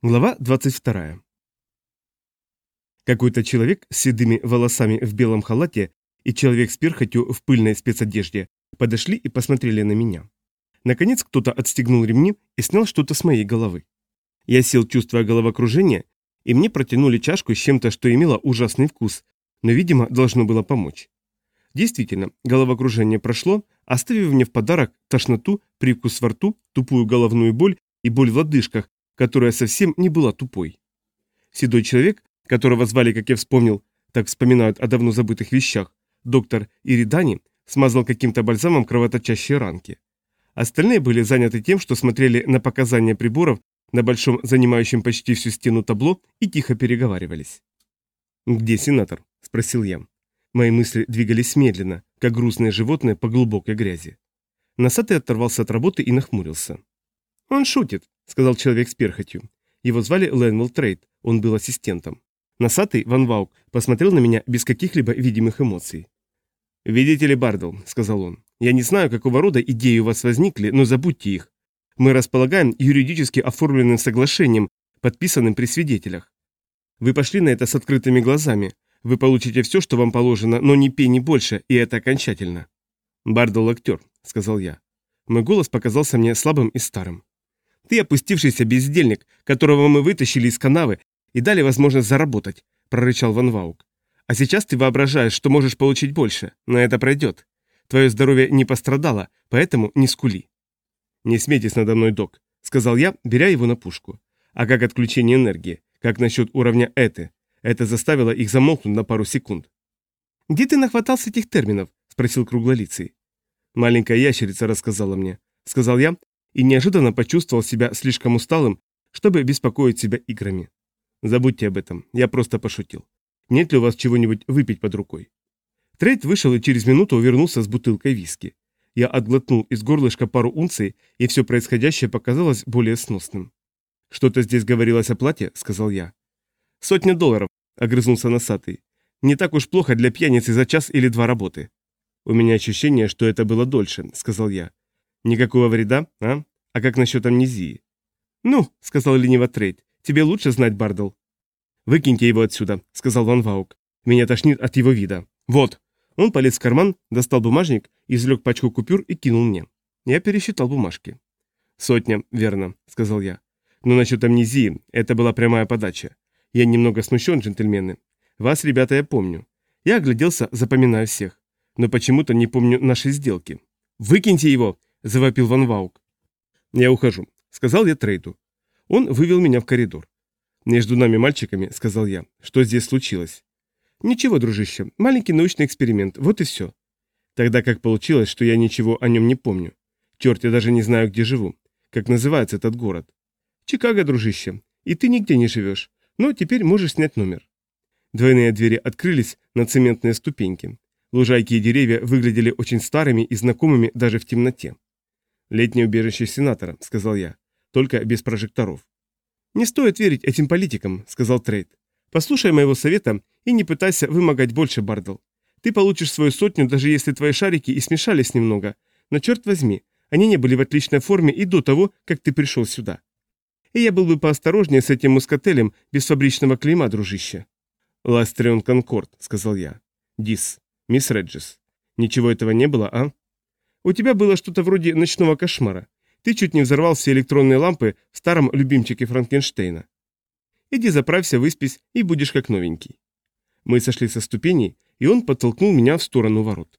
Глава 22. Какой-то человек с седыми волосами в белом халате и человек с перхотью в пыльной спецодежде подошли и посмотрели на меня. Наконец кто-то отстегнул ремни и снял что-то с моей головы. Я сел, чувствуя головокружение, и мне протянули чашку с чем-то, что имело ужасный вкус, но, видимо, должно было помочь. Действительно, головокружение прошло, оставив мне в подарок тошноту, привкус во рту, тупую головную боль и боль в лодыжках, которая совсем не была тупой. Седой человек, которого звали, как я вспомнил, так вспоминают о давно забытых вещах, доктор Иридани, смазал каким-то бальзамом кровоточащие ранки. Остальные были заняты тем, что смотрели на показания приборов на большом занимающем почти всю стену табло и тихо переговаривались. «Где сенатор?» – спросил я. Мои мысли двигались медленно, как грустные животные по глубокой грязи. Носатый оторвался от работы и нахмурился. «Он шутит», — сказал человек с перхотью. Его звали Лэнвелл Трейд, он был ассистентом. Носатый, Ван Ваук, посмотрел на меня без каких-либо видимых эмоций. «Видите ли, Бардл», — сказал он, — «я не знаю, какого рода идеи у вас возникли, но забудьте их. Мы располагаем юридически оформленным соглашением, подписанным при свидетелях. Вы пошли на это с открытыми глазами. Вы получите все, что вам положено, но ни пени больше, и это окончательно». «Бардл актер», — сказал я. Мой голос показался мне слабым и старым. Ты опустившийся бездельник, которого мы вытащили из канавы и дали возможность заработать», — прорычал Ван Ваук. «А сейчас ты воображаешь, что можешь получить больше, но это пройдет. Твое здоровье не пострадало, поэтому не скули». «Не смейтесь надо мной, док», — сказал я, беря его на пушку. «А как отключение энергии? Как насчет уровня эты?» Это заставило их замолкнуть на пару секунд. «Где ты нахватался этих терминов?» — спросил круглолицый. «Маленькая ящерица рассказала мне», — сказал я, и неожиданно почувствовал себя слишком усталым, чтобы беспокоить себя играми. Забудьте об этом, я просто пошутил. Нет ли у вас чего-нибудь выпить под рукой? Трейд вышел и через минуту вернулся с бутылкой виски. Я отглотнул из горлышка пару унций, и все происходящее показалось более сносным. «Что-то здесь говорилось о плате?» — сказал я. «Сотня долларов», — огрызнулся носатый. «Не так уж плохо для пьяницы за час или два работы». «У меня ощущение, что это было дольше», — сказал я. «Никакого вреда, а?» А как насчет амнезии? Ну, сказал лениво Трейд, тебе лучше знать, Бардл. Выкиньте его отсюда, сказал Ван Ваук. Меня тошнит от его вида. Вот. Он полез в карман, достал бумажник, извлек пачку купюр и кинул мне. Я пересчитал бумажки. «Сотня, верно», — сказал я. «Но насчет амнезии, это была прямая подача. Я немного смущен, джентльмены. Вас, ребята, я помню. Я огляделся, запоминая всех. Но почему-то не помню нашей сделки. «Выкиньте его!» — завопил Ван Ваук. «Я ухожу», — сказал я Трейду. Он вывел меня в коридор. «Между нами мальчиками», — сказал я, — «что здесь случилось?» «Ничего, дружище, маленький научный эксперимент, вот и все». Тогда как получилось, что я ничего о нем не помню. Черт, я даже не знаю, где живу. Как называется этот город? Чикаго, дружище. И ты нигде не живешь. Но теперь можешь снять номер. Двойные двери открылись на цементные ступеньки. Лужайки и деревья выглядели очень старыми и знакомыми даже в темноте. «Летнее убежище сенатора», — сказал я, — «только без прожекторов». «Не стоит верить этим политикам», — сказал Трейд. «Послушай моего совета и не пытайся вымогать больше, Бардл. Ты получишь свою сотню, даже если твои шарики и смешались немного. Но черт возьми, они не были в отличной форме и до того, как ты пришел сюда. И я был бы поосторожнее с этим мускателем без фабричного клейма, дружище». «Ластрион Конкорд», — сказал я. «Дис, мисс Реджис. Ничего этого не было, а?» У тебя было что-то вроде ночного кошмара. Ты чуть не взорвал все электронные лампы в старом любимчике Франкенштейна. Иди заправься, выспись и будешь как новенький. Мы сошли со ступеней, и он подтолкнул меня в сторону ворот.